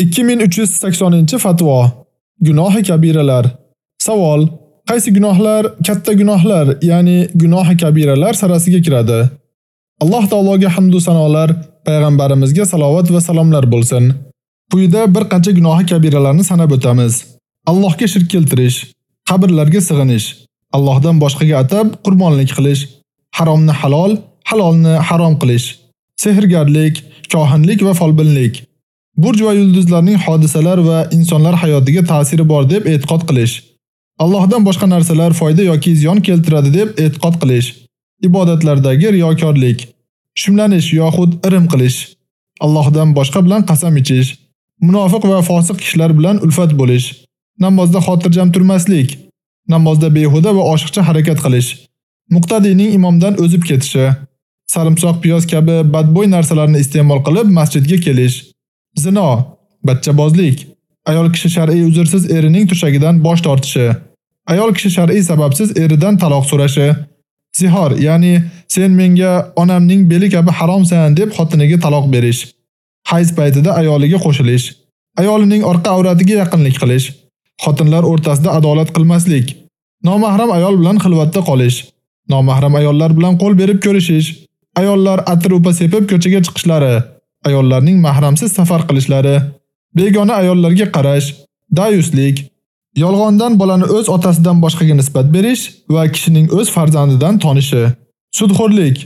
2380-fatvo. Gunohi kabiralar. Savol: Qaysi gunohlar katta gunohlar, ya'ni gunohi kabiralar sarasiga kiradi? Alloh taologa hamd va sanolar, payg'ambarimizga salovat va salomlar bo'lsin. Quyida bir qancha gunohi kabiralarni sanab o'tamiz. Allohga shirk keltirish, qabrlarga sig'inish, Allohdan boshqaga atab qurbonlik qilish, haromni halol, halolni harom qilish, sehrgarlik, kohinlik va folbinlik. Burj va yulduzlarning hodisalar va insonlar hayotiga ta'siri bor deb e'tiqod qilish, Allohdan boshqa narsalar foyda yoki ziyon keltiradi deb e'tiqod qilish, ibodatlardagi riyokorlik, shumlanish yoxud irim qilish, Allohdan boshqa bilan qasam ichish, munofiq va fosiq kishilar bilan ulfat bo'lish, namozda xotirjam turmaslik, namozda behuda va oshiqcha harakat qilish, muqtadiyning imomdan o'zib ketishi, sarimsoq piyoz kabi badbo'y narsalarni iste'mol qilib masjidga kelish, Zino, bachchabozlik, ayol kishi shar'iy uzrsiz erining tushagidan bosh tortishi, ayol kishi shar'iy sababsiz eridan taloq so'rashi, zihor, ya'ni sen menga onamning beli kabi haromsan deb xotiniga taloq berish, hayz paytida ayoliga qo'shilish, ayolining orqa avratiga yaqinlik qilish, xotinlar o'rtasida adolat qilmaslik, nomahram ayol bilan xilvatda qolish, nomahram ayollar bilan qo'l berib ko'rishish, ayollar atir upa sepib ko'chaga chiqishlari. Ayollarning mahramsiz safar qilishlari, begona ayollarga qarash, dayuslik, yolg'ondan bolani o'z otasidan boshqaga nisbat berish va kishining o'z farzandidan tonishi, sudxo'rlik,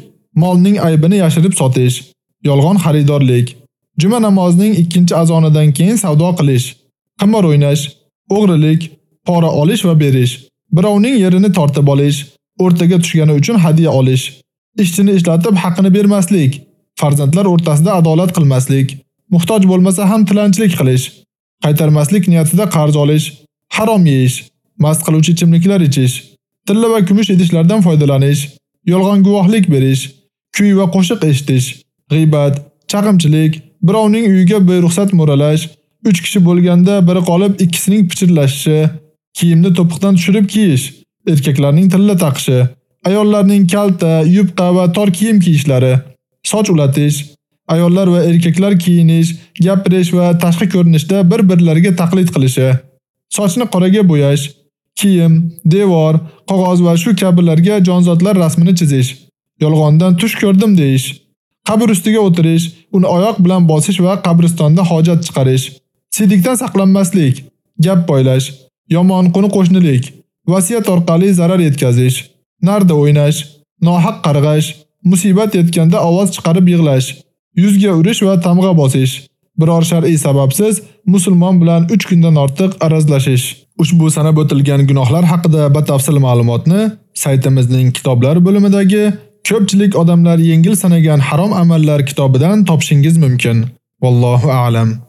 molning aybini yashirib sotish, yolg'on xaridorlik, juma namozining ikkinchi azonidan keyin savdo qilish, qimor o'ynash, o'g'rilik, pora olish va berish, birovning yerini tortib olish, o'rtaga tushgani uchun hadiya olish, ishchini ishlatib haqini bermaslik, farzandlar o'rtasida adolat qilmaslik, muhtoj bo'lmasa ham tilanchilik qilish, qaytarmaslik niyatida qarz olish, harom yeyish, mast qiluvchi ichimliklar ichish, tilla va kumush idishlardan foydalanish, yolg'on guvohlik berish, kuy va qo'shiq eshitish, g'ibat, chaqimchilik, birovning uyiga beruxsat mo'ralash, 3 kishi bo'lganda biri qolib ikkisining pichirlashishi, kiyimni to'piqdan tushirib kiyish, erkaklarning tilla taqishi, ayollarning kalta, yubqa va tor kiyim kiyishlari soch ulatish, ayollar va erkaklar kiyinish, gapirish va tashqi ko'rinishda bir-birlariga taqlid qilishi, sochni qoraga bo'yash, kiyim, devor, qog'oz va shu kabilarga jonzotlar rasmini chizish, yolg'ondan tush ko'rdim deish, qabr ustiga o'tirish, uni oyoq bilan bosish va qabristonda hojat chiqarish, sidikdan saqlanmaslik, gap boylash, yomon qo'ni qo'shnilik, vasiyat orqali zarar yetkazish, narda o'ynash, nohaq qarg'ash, musibat yetganda ovoz chiqarib yig'lash, yuzga urish va tamg'a bosish, biror shar'iy sababsiz musulmon bilan 3 kundan ortiq arazlashish. Ushbu sanab o'tilgan gunohlar haqida batafsil ma'lumotni saytimizning kitoblar bo'limidagi ko'pchilik odamlar yengil sanagan harom amallar kitobidan topishingiz mumkin. Vallohu a'lam.